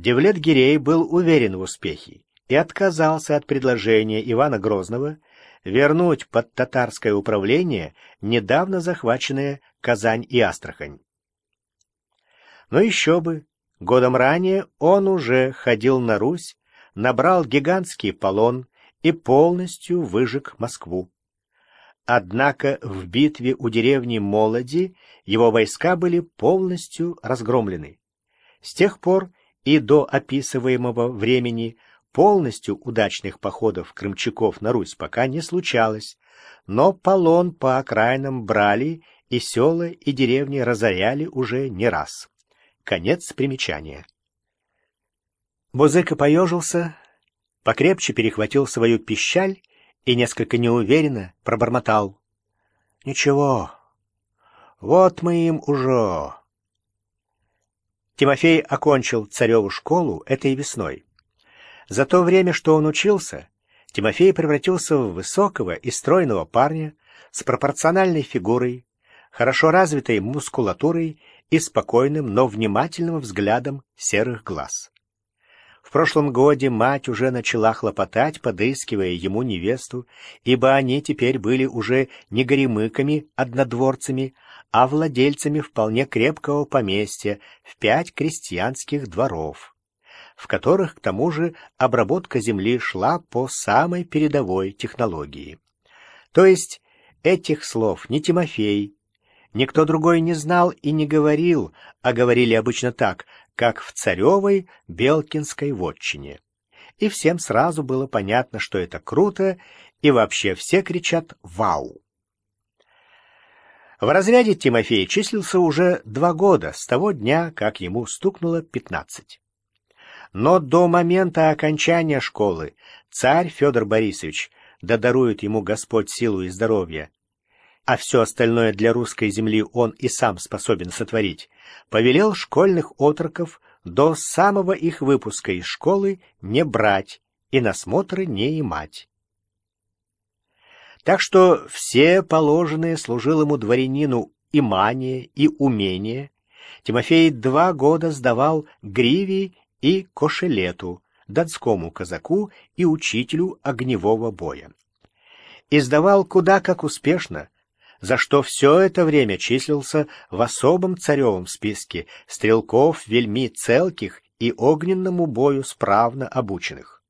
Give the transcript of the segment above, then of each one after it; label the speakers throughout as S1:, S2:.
S1: Девлет-Гирей был уверен в успехе и отказался от предложения Ивана Грозного вернуть под татарское управление недавно захваченные Казань и Астрахань. Но еще бы, годом ранее он уже ходил на Русь, набрал гигантский полон и полностью выжег Москву. Однако в битве у деревни Молоди его войска были полностью разгромлены. С тех пор и до описываемого времени полностью удачных походов крымчаков на Русь пока не случалось, но полон по окраинам брали и села и деревни разоряли уже не раз. Конец примечания. Бузыка поежился, покрепче перехватил свою пищаль и несколько неуверенно пробормотал. — Ничего, вот мы им уже... Тимофей окончил цареву школу этой весной. За то время, что он учился, Тимофей превратился в высокого и стройного парня с пропорциональной фигурой, хорошо развитой мускулатурой и спокойным, но внимательным взглядом серых глаз. В прошлом годе мать уже начала хлопотать, подыскивая ему невесту, ибо они теперь были уже не горемыками-однодворцами, а владельцами вполне крепкого поместья в пять крестьянских дворов, в которых, к тому же, обработка земли шла по самой передовой технологии. То есть этих слов ни Тимофей, никто другой не знал и не говорил, а говорили обычно так, как в царевой Белкинской вотчине. И всем сразу было понятно, что это круто, и вообще все кричат «Вау!». В разряде Тимофей числился уже два года с того дня, как ему стукнуло пятнадцать. Но до момента окончания школы царь Федор Борисович, да дарует ему Господь силу и здоровье, а все остальное для русской земли он и сам способен сотворить, повелел школьных отроков до самого их выпуска из школы не брать и на смотры не имать. Так что все положенные служилому дворянину имание и умение Тимофей два года сдавал Гриве и Кошелету, донскому казаку и учителю огневого боя. И сдавал куда как успешно, за что все это время числился в особом царевом списке стрелков вельми целких и огненному бою справно обученных.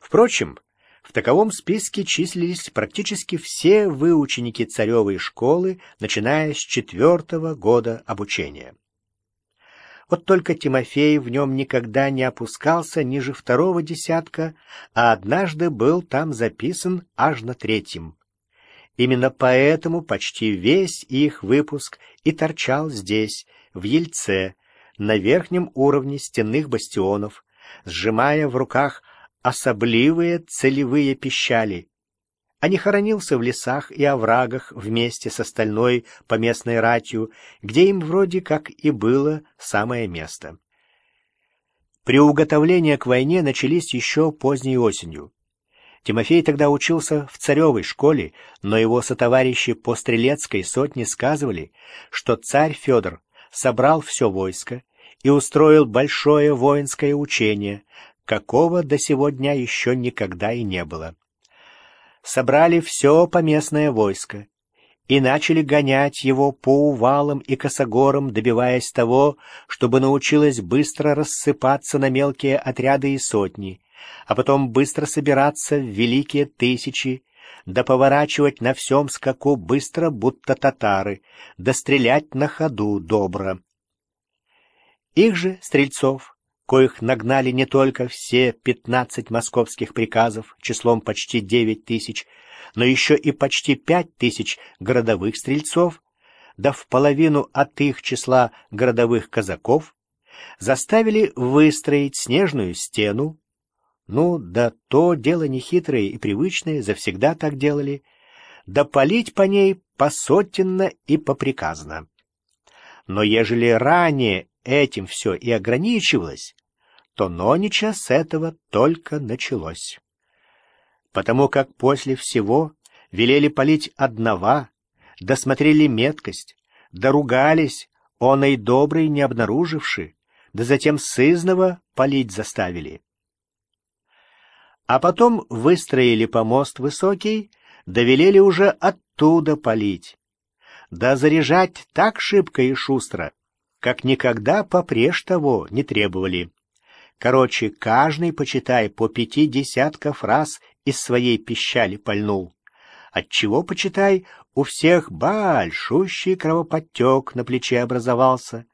S1: Впрочем, в таковом списке числились практически все выученики царевой школы, начиная с четвертого года обучения. Вот только Тимофей в нем никогда не опускался ниже второго десятка, а однажды был там записан аж на третьем. Именно поэтому почти весь их выпуск и торчал здесь, в Ельце, на верхнем уровне стенных бастионов, сжимая в руках особливые целевые пищали, а не хоронился в лесах и оврагах вместе с остальной поместной ратью, где им вроде как и было самое место. Приуготовления к войне начались еще поздней осенью. Тимофей тогда учился в царевой школе, но его сотоварищи по стрелецкой сотне сказывали, что царь Федор собрал все войско и устроил большое воинское учение, какого до сего дня еще никогда и не было. Собрали все поместное войско и начали гонять его по увалам и косогорам, добиваясь того, чтобы научилось быстро рассыпаться на мелкие отряды и сотни, а потом быстро собираться в великие тысячи, да поворачивать на всем скаку быстро, будто татары, да стрелять на ходу добро. Их же, стрельцов, коих нагнали не только все пятнадцать московских приказов числом почти девять тысяч, но еще и почти пять тысяч городовых стрельцов, да в половину от их числа городовых казаков, заставили выстроить снежную стену, ну, да то дело нехитрое и привычное, завсегда так делали, да полить по ней посотенно и поприказно. Но ежели ранее этим все и ограничивалось, то нонича с этого только началось. Потому как после всего велели полить одного, досмотрели меткость, доругались, он и добрый не обнаруживши, да затем сызново полить заставили. А потом выстроили помост высокий, довелели уже оттуда полить. Да заряжать так шибко и шустро, как никогда попреж того не требовали. Короче, каждый, почитай, по пяти десятков раз из своей пищали пальнул. Отчего, почитай, у всех большущий кровоподтек на плече образовался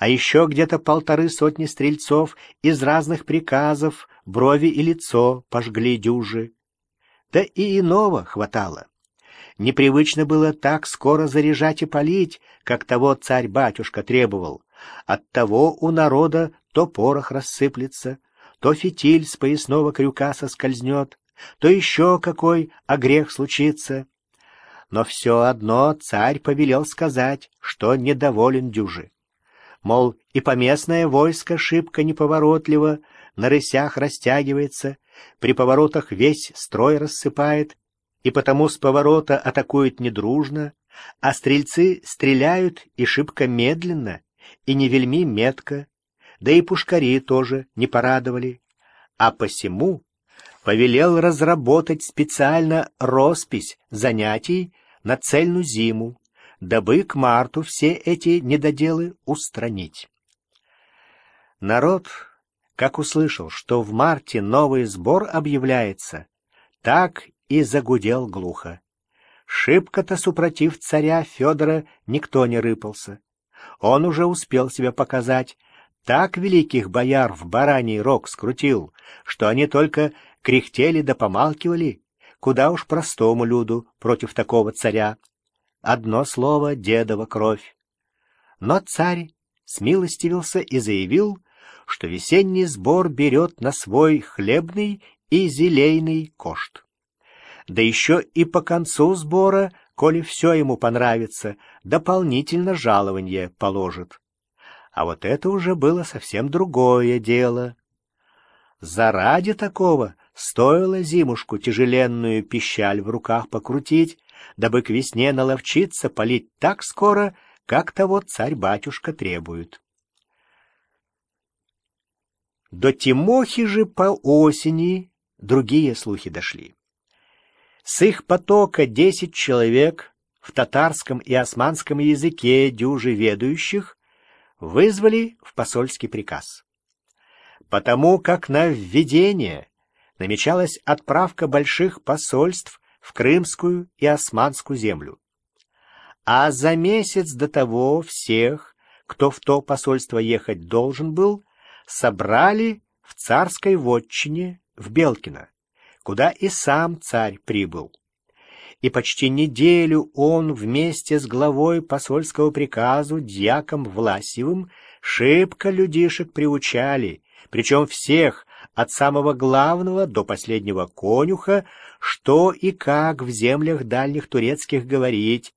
S1: а еще где-то полторы сотни стрельцов из разных приказов брови и лицо пожгли дюжи. Да и иного хватало. Непривычно было так скоро заряжать и полить, как того царь-батюшка требовал. Оттого у народа то порох рассыплется, то фитиль с поясного крюка соскользнет, то еще какой огрех случится. Но все одно царь повелел сказать, что недоволен дюжи мол, и поместное войско шибко неповоротливо, на рысях растягивается, при поворотах весь строй рассыпает, и потому с поворота атакуют недружно, а стрельцы стреляют и шибко медленно, и не вельми метко, да и пушкари тоже не порадовали. А посему повелел разработать специально роспись занятий на цельную зиму, дабы к марту все эти недоделы устранить. Народ, как услышал, что в марте новый сбор объявляется, так и загудел глухо. Шибко-то супротив царя Федора никто не рыпался. Он уже успел себя показать, так великих бояр в бараний рог скрутил, что они только кряхтели да помалкивали, куда уж простому люду против такого царя. Одно слово — дедова кровь. Но царь смилостивился и заявил, что весенний сбор берет на свой хлебный и зелейный кошт. Да еще и по концу сбора, коли все ему понравится, дополнительно жалование положит. А вот это уже было совсем другое дело. Заради такого стоило зимушку тяжеленную пищаль в руках покрутить, дабы к весне наловчиться полить так скоро, как того царь-батюшка требует. До Тимохи же по осени другие слухи дошли. С их потока десять человек в татарском и османском языке дюжи ведущих вызвали в посольский приказ. Потому как на введение намечалась отправка больших посольств в Крымскую и Османскую землю. А за месяц до того всех, кто в то посольство ехать должен был, собрали в царской вотчине в Белкино, куда и сам царь прибыл. И почти неделю он вместе с главой посольского приказу дьяком Власевым шибко людишек приучали, причем всех, от самого главного до последнего конюха, что и как в землях дальних турецких говорить,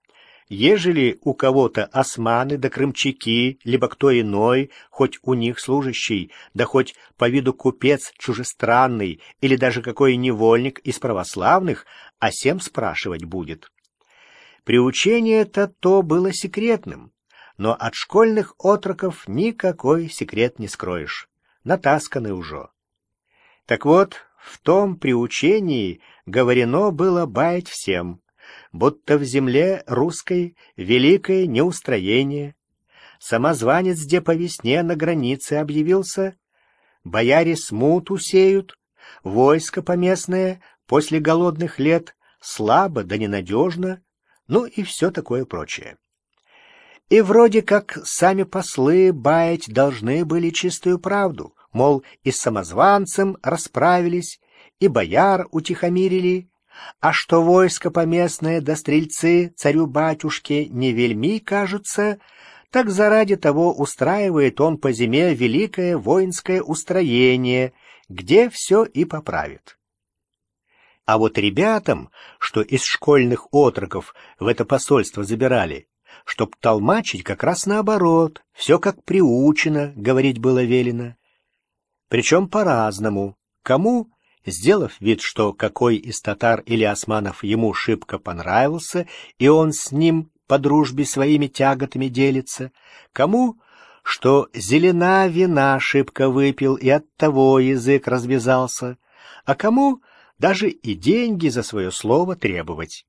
S1: ежели у кого-то османы да крымчаки, либо кто иной, хоть у них служащий, да хоть по виду купец чужестранный или даже какой невольник из православных, а сем спрашивать будет. Приучение-то то было секретным, но от школьных отроков никакой секрет не скроешь, натасканы уже. Так вот, в том приучении говорено было баять всем, будто в земле русской великое неустроение. Самозванец, где по весне на границе объявился, бояре смуту сеют, войско поместное после голодных лет слабо да ненадежно, ну и все такое прочее. И вроде как сами послы баять должны были чистую правду, мол, и с самозванцем расправились, и бояр утихомирили, а что войско поместное да стрельцы царю-батюшке не вельми кажутся, так заради того устраивает он по зиме великое воинское устроение, где все и поправит. А вот ребятам, что из школьных отроков в это посольство забирали, чтоб толмачить как раз наоборот, все как приучено, говорить было велено. Причем по-разному. Кому, сделав вид, что какой из татар или османов ему шибко понравился, и он с ним по дружбе своими тяготами делится, кому, что зелена вина шибко выпил и оттого язык развязался, а кому даже и деньги за свое слово требовать.